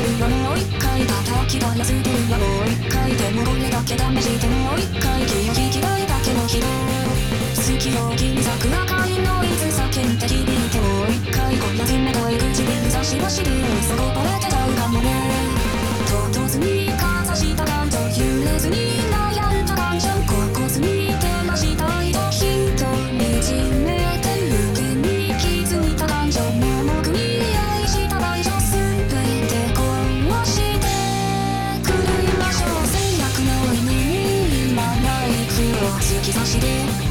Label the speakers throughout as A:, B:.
A: るのもう一回叩き出すとはもう一回でもこれだけ試してもう一回気を引き嫌いだけの日好きを銀座くらいノイズ叫んで君突き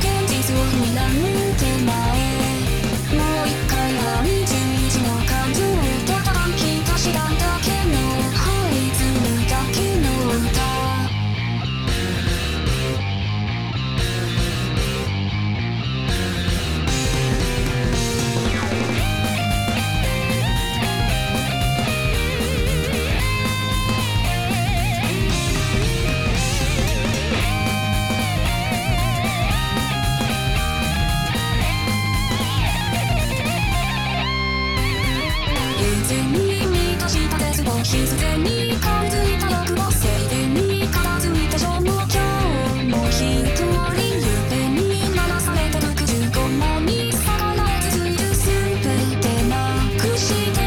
A: 偶然に満たした絶望必然に感づいた欲望静電に片付いた消耗今日も一人夢に流された65万に逆らえ続いる全てなくして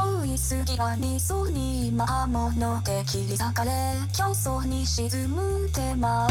A: 追いすぎが理想に魔物で切り裂かれ競争に沈む手前もう